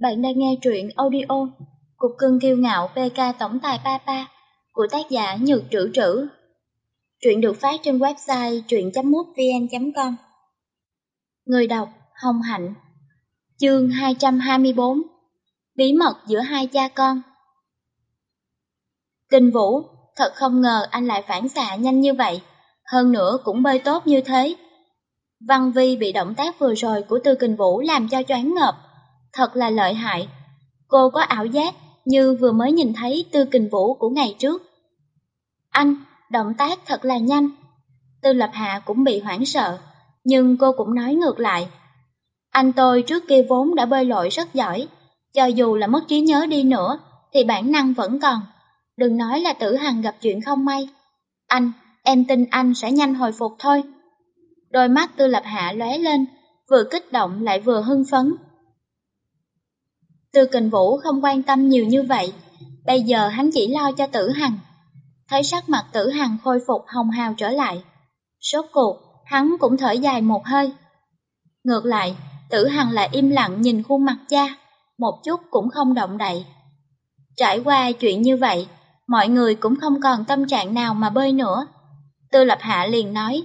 Bạn đang nghe truyện audio Cục cưng kiêu ngạo PK Tổng tài Papa của tác giả Nhược Trữ Trữ. Truyện được phát trên website truyện.mútvn.com Người đọc Hồng Hạnh. Chương 224 Bí mật giữa hai cha con. Kinh Vũ, thật không ngờ anh lại phản xạ nhanh như vậy, hơn nữa cũng bơi tốt như thế. Văn Vi bị động tác vừa rồi của Tư Kình Vũ làm cho choáng ngợp, thật là lợi hại. Cô có ảo giác như vừa mới nhìn thấy Tư Kình Vũ của ngày trước. Anh, động tác thật là nhanh. Tư Lập Hạ cũng bị hoảng sợ, nhưng cô cũng nói ngược lại. Anh tôi trước kia vốn đã bơi lội rất giỏi, cho dù là mất trí nhớ đi nữa, thì bản năng vẫn còn. Đừng nói là tử hằng gặp chuyện không may. Anh, em tin anh sẽ nhanh hồi phục thôi. Đôi mắt tư lập hạ lóe lên, vừa kích động lại vừa hưng phấn. Tư kình vũ không quan tâm nhiều như vậy, bây giờ hắn chỉ lo cho tử hằng. Thấy sắc mặt tử hằng khôi phục hồng hào trở lại. Sốt cuộc, hắn cũng thở dài một hơi. Ngược lại, tử hằng lại im lặng nhìn khuôn mặt cha, một chút cũng không động đậy. Trải qua chuyện như vậy, mọi người cũng không còn tâm trạng nào mà bơi nữa. Tư lập hạ liền nói,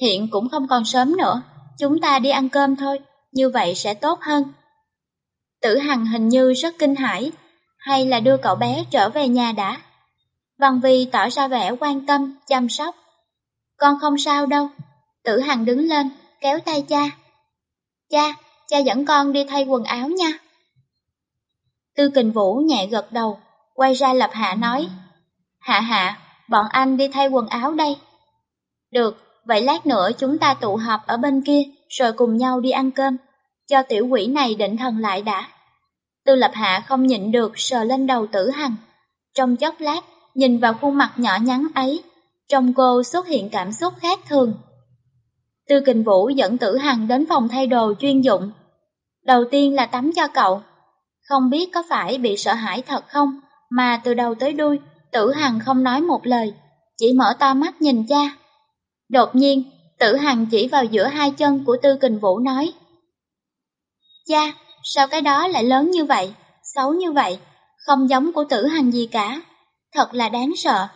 hiện cũng không còn sớm nữa, chúng ta đi ăn cơm thôi, như vậy sẽ tốt hơn. Tử Hằng hình như rất kinh hãi, hay là đưa cậu bé trở về nhà đã. Văn Vi tỏ ra vẻ quan tâm, chăm sóc. Con không sao đâu. Tử Hằng đứng lên, kéo tay cha. Cha, cha dẫn con đi thay quần áo nha. Tư Kình Vũ nhẹ gật đầu, quay ra lập hạ nói. Hạ hạ, bọn anh đi thay quần áo đây. Được, vậy lát nữa chúng ta tụ họp ở bên kia, rồi cùng nhau đi ăn cơm. Cho tiểu quỷ này định thần lại đã. Tư lập hạ không nhịn được sờ lên đầu tử hằng. Trong chốc lát, nhìn vào khuôn mặt nhỏ nhắn ấy, trong cô xuất hiện cảm xúc khác thường. Tư kình vũ dẫn tử hằng đến phòng thay đồ chuyên dụng. Đầu tiên là tắm cho cậu. Không biết có phải bị sợ hãi thật không, mà từ đầu tới đuôi, tử hằng không nói một lời, chỉ mở to mắt nhìn cha. Đột nhiên, tử hằng chỉ vào giữa hai chân của tư kình vũ nói. Cha, sao cái đó lại lớn như vậy, xấu như vậy, không giống của tử hằng gì cả, thật là đáng sợ.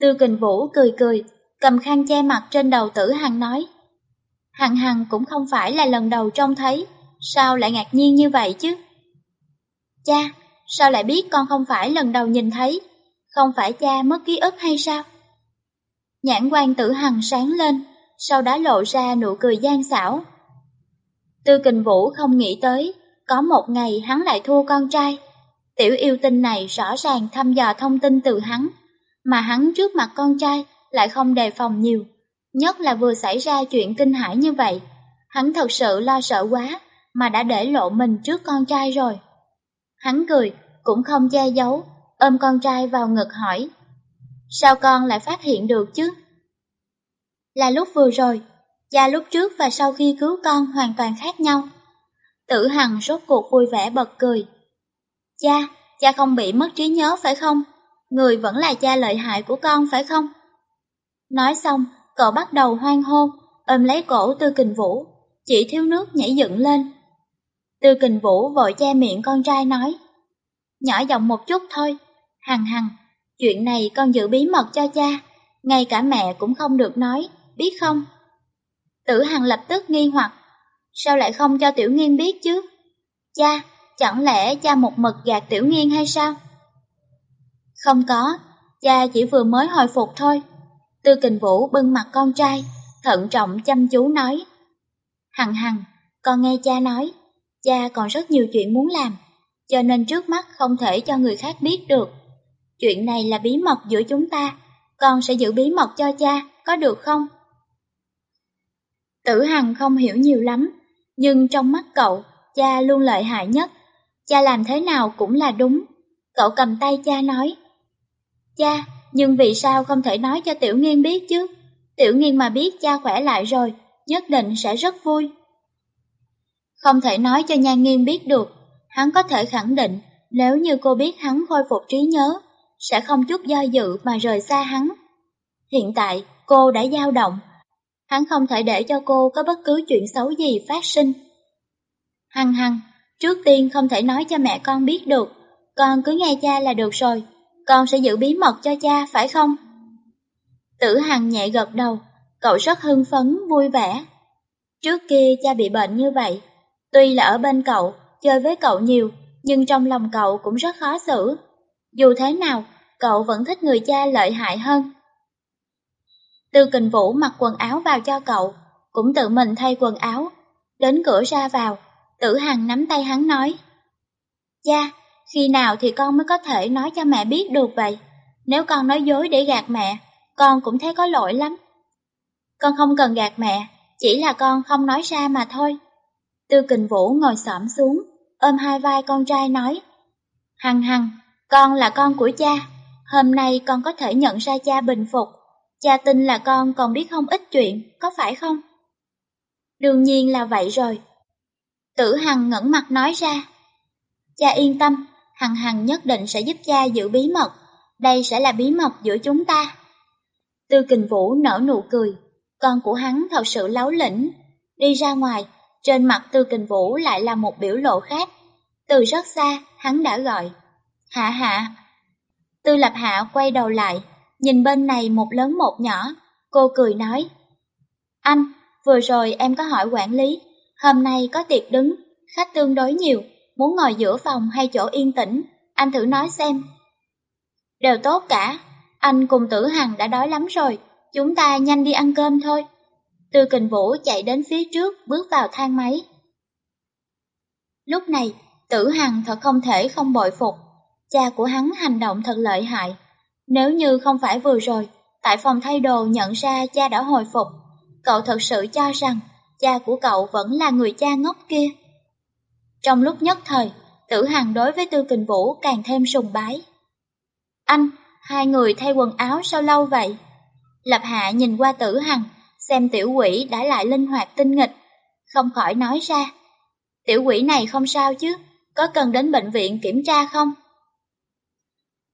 Tư kình vũ cười cười, cầm khăn che mặt trên đầu tử hằng nói. Hằng hằng cũng không phải là lần đầu trông thấy, sao lại ngạc nhiên như vậy chứ? Cha, sao lại biết con không phải lần đầu nhìn thấy, không phải cha mất ký ức hay sao? Nhãn quan tử hằng sáng lên, sau đó lộ ra nụ cười gian xảo. Tư kình vũ không nghĩ tới, có một ngày hắn lại thua con trai. Tiểu yêu tinh này rõ ràng thăm dò thông tin từ hắn, mà hắn trước mặt con trai lại không đề phòng nhiều. Nhất là vừa xảy ra chuyện kinh hãi như vậy, hắn thật sự lo sợ quá mà đã để lộ mình trước con trai rồi. Hắn cười, cũng không che giấu, ôm con trai vào ngực hỏi. Sao con lại phát hiện được chứ? Là lúc vừa rồi, cha lúc trước và sau khi cứu con hoàn toàn khác nhau. Tử Hằng rốt cuộc vui vẻ bật cười. Cha, cha không bị mất trí nhớ phải không? Người vẫn là cha lợi hại của con phải không? Nói xong, cậu bắt đầu hoang hôn, ôm lấy cổ Tư Kình Vũ, chỉ thiếu nước nhảy dựng lên. Tư Kình Vũ vội che miệng con trai nói. Nhỏ giọng một chút thôi, Hằng Hằng, chuyện này con giữ bí mật cho cha, ngay cả mẹ cũng không được nói, biết không? Tử Hằng lập tức nghi hoặc, sao lại không cho Tiểu Nghiên biết chứ? Cha, chẳng lẽ cha một mực gạt Tiểu Nghiên hay sao? Không có, cha chỉ vừa mới hồi phục thôi. Tư Kình Vũ bưng mặt con trai, thận trọng chăm chú nói. Hằng hằng, con nghe cha nói, cha còn rất nhiều chuyện muốn làm, cho nên trước mắt không thể cho người khác biết được. Chuyện này là bí mật giữa chúng ta, con sẽ giữ bí mật cho cha, có được không? Tử Hằng không hiểu nhiều lắm, nhưng trong mắt cậu, cha luôn lợi hại nhất. Cha làm thế nào cũng là đúng. Cậu cầm tay cha nói. Cha, nhưng vì sao không thể nói cho Tiểu Nghiên biết chứ? Tiểu Nghiên mà biết cha khỏe lại rồi, nhất định sẽ rất vui. Không thể nói cho Nhan Nghiên biết được, hắn có thể khẳng định nếu như cô biết hắn khôi phục trí nhớ, sẽ không chút do dự mà rời xa hắn. Hiện tại, cô đã dao động, hắn không thể để cho cô có bất cứ chuyện xấu gì phát sinh. Hằng hằng, trước tiên không thể nói cho mẹ con biết được, con cứ nghe cha là được rồi, con sẽ giữ bí mật cho cha phải không? Tử Hằng nhẹ gật đầu, cậu rất hưng phấn, vui vẻ. Trước kia cha bị bệnh như vậy, tuy là ở bên cậu, chơi với cậu nhiều, nhưng trong lòng cậu cũng rất khó xử. Dù thế nào, cậu vẫn thích người cha lợi hại hơn. Tư Kình Vũ mặc quần áo vào cho cậu, cũng tự mình thay quần áo. Đến cửa ra vào, Tử Hằng nắm tay hắn nói. Cha, khi nào thì con mới có thể nói cho mẹ biết được vậy? Nếu con nói dối để gạt mẹ, con cũng thấy có lỗi lắm. Con không cần gạt mẹ, chỉ là con không nói ra mà thôi. Tư Kình Vũ ngồi xổm xuống, ôm hai vai con trai nói. Hằng hằng, con là con của cha, hôm nay con có thể nhận ra cha bình phục. Cha tin là con còn biết không ít chuyện, có phải không? Đương nhiên là vậy rồi. Tử Hằng ngẩn mặt nói ra. Cha yên tâm, Hằng Hằng nhất định sẽ giúp cha giữ bí mật. Đây sẽ là bí mật giữa chúng ta. Tư Kình Vũ nở nụ cười. Con của hắn thật sự láo lĩnh. Đi ra ngoài, trên mặt Tư Kình Vũ lại là một biểu lộ khác. Từ rất xa, hắn đã gọi. Hạ hạ. Tư Lập Hạ quay đầu lại, nhìn bên này một lớn một nhỏ. Cô cười nói. Anh, vừa rồi em có hỏi quản lý, hôm nay có tiệc đứng, khách tương đối nhiều, muốn ngồi giữa phòng hay chỗ yên tĩnh, anh thử nói xem. Đều tốt cả, anh cùng tử hằng đã đói lắm rồi, chúng ta nhanh đi ăn cơm thôi. Tư kình vũ chạy đến phía trước, bước vào thang máy. Lúc này, tử hằng thật không thể không bội phục, cha của hắn hành động thật lợi hại. Nếu như không phải vừa rồi, tại phòng thay đồ nhận ra cha đã hồi phục, cậu thật sự cho rằng cha của cậu vẫn là người cha ngốc kia. Trong lúc nhất thời, tử hằng đối với Tư Kình Vũ càng thêm sùng bái. Anh, hai người thay quần áo sao lâu vậy? Lập Hạ nhìn qua tử hằng, xem tiểu quỷ đã lại linh hoạt tinh nghịch, không khỏi nói ra. Tiểu quỷ này không sao chứ, có cần đến bệnh viện kiểm tra không?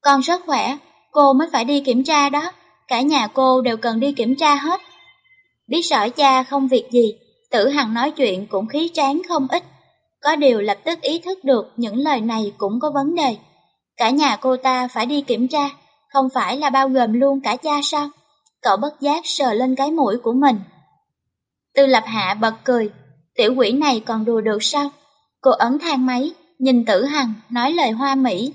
Con rất khỏe, cô mới phải đi kiểm tra đó, cả nhà cô đều cần đi kiểm tra hết. Biết sợ cha không việc gì, tử hằng nói chuyện cũng khí tráng không ít. Có điều lập tức ý thức được những lời này cũng có vấn đề. Cả nhà cô ta phải đi kiểm tra, không phải là bao gồm luôn cả cha sao? Cậu bất giác sờ lên cái mũi của mình. Tư lập hạ bật cười, tiểu quỷ này còn đùa được sao? Cô ấn thang máy, nhìn tử hằng, nói lời hoa mỹ.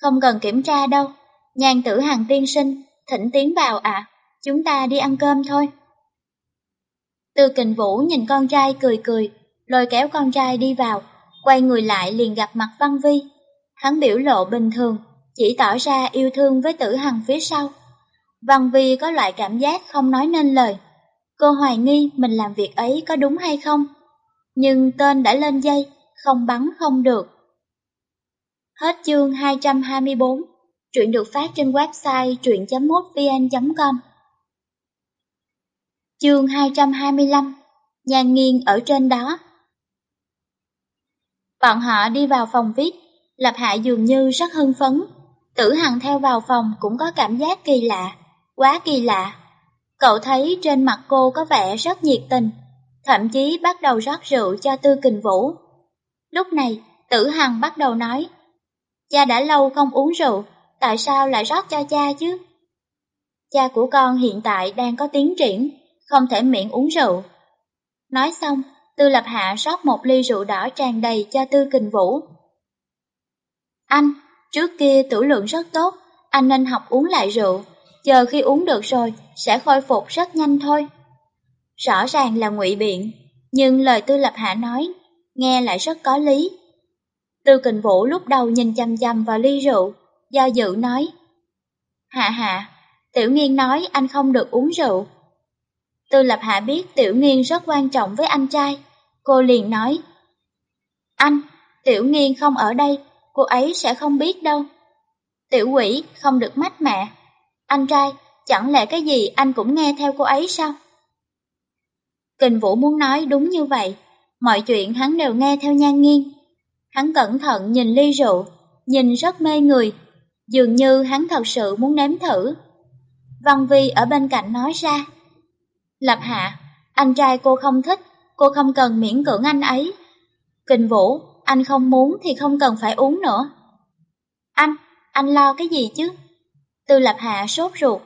Không cần kiểm tra đâu, nhàn tử hằng tiên sinh, thỉnh tiến vào ạ, chúng ta đi ăn cơm thôi. Tư kình vũ nhìn con trai cười cười, lôi kéo con trai đi vào, quay người lại liền gặp mặt Văn Vi. Hắn biểu lộ bình thường, chỉ tỏ ra yêu thương với tử hằng phía sau. Văn Vi có loại cảm giác không nói nên lời. Cô hoài nghi mình làm việc ấy có đúng hay không. Nhưng tên đã lên dây, không bắn không được. Hết chương 224, truyện được phát trên website truyện.mútvn.com Chương 225 Nhan nghiêng ở trên đó Bọn họ đi vào phòng viết, Lập Hạ dường như rất hưng phấn. Tử Hằng theo vào phòng cũng có cảm giác kỳ lạ, quá kỳ lạ. Cậu thấy trên mặt cô có vẻ rất nhiệt tình, thậm chí bắt đầu rót rượu cho Tư Kình Vũ. Lúc này, Tử Hằng bắt đầu nói, Cha đã lâu không uống rượu, tại sao lại rót cho cha chứ? Cha của con hiện tại đang có tiến triển, không thể miễn uống rượu. Nói xong, Tư Lập Hạ rót một ly rượu đỏ tràn đầy cho Tư Kình Vũ. Anh, trước kia tử lượng rất tốt, anh nên học uống lại rượu, chờ khi uống được rồi sẽ khôi phục rất nhanh thôi. Rõ ràng là ngụy biện, nhưng lời Tư Lập Hạ nói, nghe lại rất có lý. Tư Kình Vũ lúc đầu nhìn chăm chăm vào ly rượu, do dự nói. Hạ hạ, Tiểu Nghiên nói anh không được uống rượu, Tư Lập Hạ biết Tiểu Nghiên rất quan trọng với anh trai, cô liền nói. Anh, Tiểu Nghiên không ở đây, cô ấy sẽ không biết đâu. Tiểu quỷ không được mách mẹ. Anh trai, chẳng lẽ cái gì anh cũng nghe theo cô ấy sao? Kình Vũ muốn nói đúng như vậy, mọi chuyện hắn đều nghe theo nhan nghiêng. Hắn cẩn thận nhìn ly rượu, nhìn rất mê người, dường như hắn thật sự muốn nếm thử. Văn Vi ở bên cạnh nói ra. Lập Hạ, anh trai cô không thích, cô không cần miễn cưỡng anh ấy. Kình Vũ, anh không muốn thì không cần phải uống nữa. Anh, anh lo cái gì chứ? Tư Lập Hạ sốt ruột.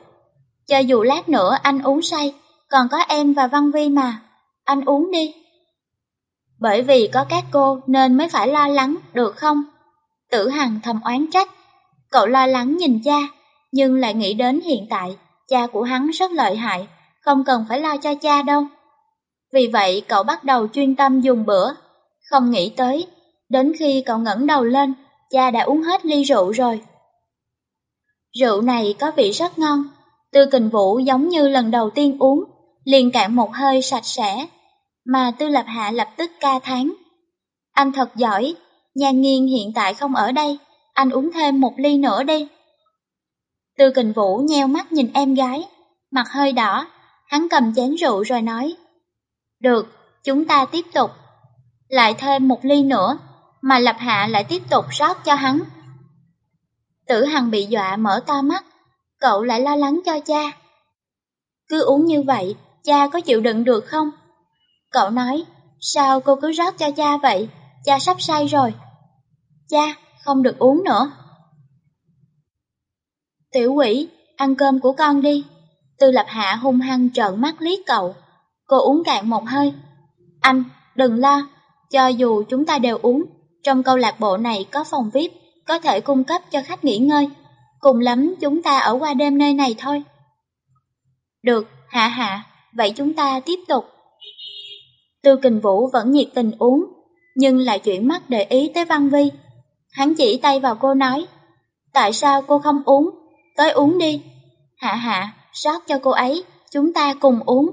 Cho dù lát nữa anh uống say, còn có em và Văn Vi mà, anh uống đi. Bởi vì có các cô nên mới phải lo lắng, được không? Tử Hằng thầm oán trách. Cậu lo lắng nhìn cha, nhưng lại nghĩ đến hiện tại, cha của hắn rất lợi hại, không cần phải lo cho cha đâu. Vì vậy cậu bắt đầu chuyên tâm dùng bữa, không nghĩ tới, đến khi cậu ngẩng đầu lên, cha đã uống hết ly rượu rồi. Rượu này có vị rất ngon, Tư Kình Vũ giống như lần đầu tiên uống, liền cạn một hơi sạch sẽ, mà Tư Lập Hạ lập tức ca thán. Anh thật giỏi, nhà Nghiên hiện tại không ở đây, anh uống thêm một ly nữa đi. Tư Kình Vũ nheo mắt nhìn em gái, mặt hơi đỏ, hắn cầm chén rượu rồi nói. Được, chúng ta tiếp tục. Lại thêm một ly nữa, mà Lập Hạ lại tiếp tục rót cho hắn. Tử Hằng bị dọa mở to mắt, cậu lại lo lắng cho cha. Cứ uống như vậy, cha có chịu đựng được không? Cậu nói, sao cô cứ rót cho cha vậy, cha sắp say rồi. Cha, không được uống nữa. Tiểu quỷ, ăn cơm của con đi. Tư lập hạ hung hăng trợn mắt liếc cậu. Cô uống cạn một hơi. Anh, đừng lo, cho dù chúng ta đều uống, trong câu lạc bộ này có phòng VIP, có thể cung cấp cho khách nghỉ ngơi. Cùng lắm chúng ta ở qua đêm nơi này thôi. Được, hạ hạ, vậy chúng ta tiếp tục. Tư Kình Vũ vẫn nhiệt tình uống, nhưng lại chuyển mắt để ý tới Văn Vi. Hắn chỉ tay vào cô nói, tại sao cô không uống, tới uống đi. Hạ hạ, rót cho cô ấy, chúng ta cùng uống.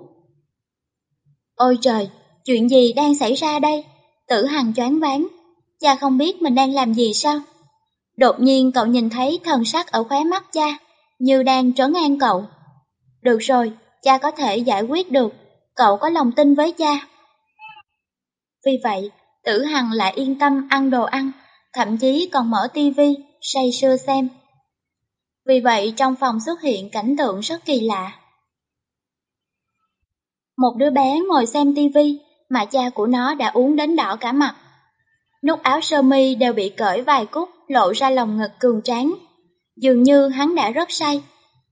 Ôi trời, chuyện gì đang xảy ra đây? Tử Hằng choáng váng, cha không biết mình đang làm gì sao? Đột nhiên cậu nhìn thấy thần sắc ở khóe mắt cha, như đang trấn an cậu. Được rồi, cha có thể giải quyết được, cậu có lòng tin với cha. Vì vậy, Tử Hằng lại yên tâm ăn đồ ăn, thậm chí còn mở tivi, say sưa xem. Vì vậy trong phòng xuất hiện cảnh tượng rất kỳ lạ. Một đứa bé ngồi xem tivi mà cha của nó đã uống đến đỏ cả mặt. Nút áo sơ mi đều bị cởi vài cúc lộ ra lòng ngực cường tráng. Dường như hắn đã rất say,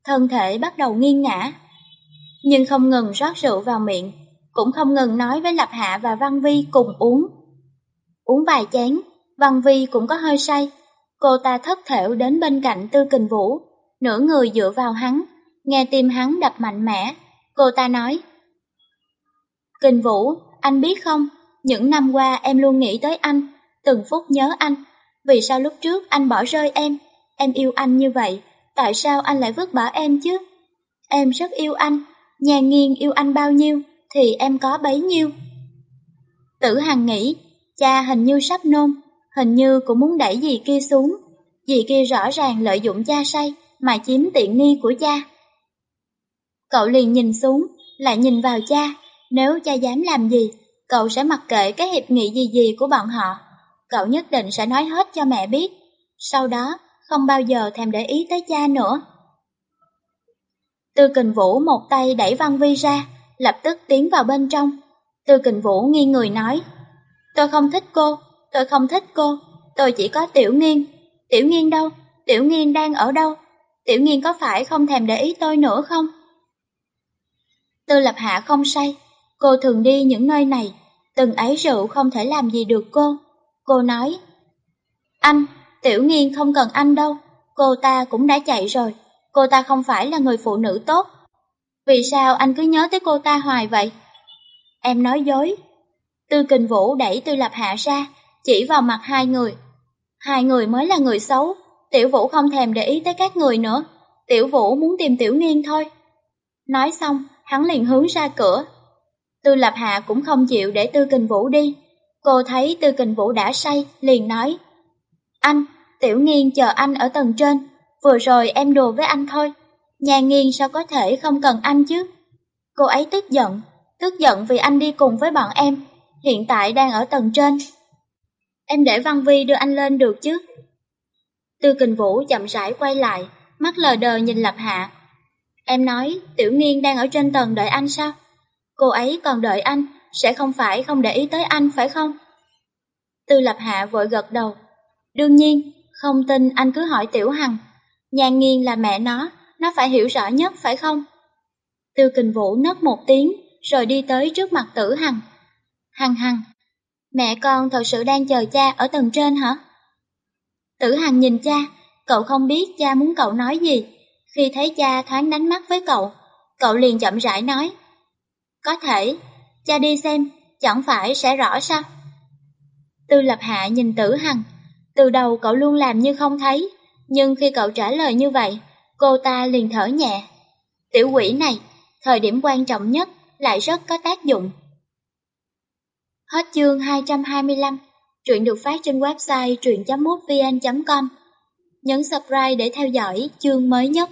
thân thể bắt đầu nghiêng ngã. Nhưng không ngừng rót rượu vào miệng, cũng không ngừng nói với Lập Hạ và Văn Vi cùng uống. Uống vài chén, Văn Vi cũng có hơi say. Cô ta thất thểu đến bên cạnh Tư Kình Vũ, nửa người dựa vào hắn, nghe tim hắn đập mạnh mẽ. Cô ta nói, Kình Vũ, anh biết không, những năm qua em luôn nghĩ tới anh, từng phút nhớ anh. Vì sao lúc trước anh bỏ rơi em? Em yêu anh như vậy, tại sao anh lại vứt bỏ em chứ? Em rất yêu anh, nhà nghiêng yêu anh bao nhiêu, thì em có bấy nhiêu. Tử Hằng nghĩ, cha hình như sắp nôn, hình như cũng muốn đẩy dì kia xuống. Dì kia rõ ràng lợi dụng cha say mà chiếm tiện nghi của cha. Cậu liền nhìn xuống, lại nhìn vào cha, nếu cha dám làm gì, cậu sẽ mặc kệ cái hiệp nghị gì gì của bọn họ. Cậu nhất định sẽ nói hết cho mẹ biết, sau đó không bao giờ thèm để ý tới cha nữa. Tư Kình Vũ một tay đẩy Văn Vi ra, lập tức tiến vào bên trong. Tư Kình Vũ nghiêng người nói, tôi không thích cô, tôi không thích cô, tôi chỉ có Tiểu Nghiên. Tiểu Nghiên đâu? Tiểu Nghiên đang ở đâu? Tiểu Nghiên có phải không thèm để ý tôi nữa không? Tư Lập Hạ không say, cô thường đi những nơi này, từng ấy rượu không thể làm gì được cô. Cô nói, anh, Tiểu Nghiên không cần anh đâu, cô ta cũng đã chạy rồi, cô ta không phải là người phụ nữ tốt. Vì sao anh cứ nhớ tới cô ta hoài vậy? Em nói dối. Tư Kình Vũ đẩy Tư Lập Hạ ra, chỉ vào mặt hai người. Hai người mới là người xấu, Tiểu Vũ không thèm để ý tới các người nữa. Tiểu Vũ muốn tìm Tiểu Nghiên thôi. Nói xong, hắn liền hướng ra cửa. Tư Lập Hạ cũng không chịu để Tư Kình Vũ đi. Cô thấy Tư Kình Vũ đã say, liền nói. Anh, Tiểu Nghiên chờ anh ở tầng trên, vừa rồi em đùa với anh thôi. Nhà Nghiên sao có thể không cần anh chứ? Cô ấy tức giận, tức giận vì anh đi cùng với bọn em, hiện tại đang ở tầng trên. Em để Văn Vi đưa anh lên được chứ? Tư Kình Vũ chậm rãi quay lại, mắt lờ đờ nhìn Lập Hạ. Em nói, Tiểu Nghiên đang ở trên tầng đợi anh sao? Cô ấy còn đợi anh, sẽ không phải không để ý tới anh phải không? Tư Lập Hạ vội gật đầu. Đương nhiên, không tin anh cứ hỏi Tiểu Hằng. Nhan nghiên là mẹ nó, nó phải hiểu rõ nhất phải không? Tư Kình Vũ nấc một tiếng, rồi đi tới trước mặt Tử Hằng. Hằng Hằng, mẹ con thật sự đang chờ cha ở tầng trên hả? Tử Hằng nhìn cha, cậu không biết cha muốn cậu nói gì. Khi thấy cha thoáng đánh mắt với cậu, cậu liền chậm rãi nói. Có thể, cha đi xem, chẳng phải sẽ rõ sao? Tư Lập Hạ nhìn Tử Hằng, từ đầu cậu luôn làm như không thấy, nhưng khi cậu trả lời như vậy, cô ta liền thở nhẹ. Tiểu quỷ này, thời điểm quan trọng nhất lại rất có tác dụng. Hết chương 225, truyện được phát trên website truyện.mútvn.com. Nhấn subscribe để theo dõi chương mới nhất.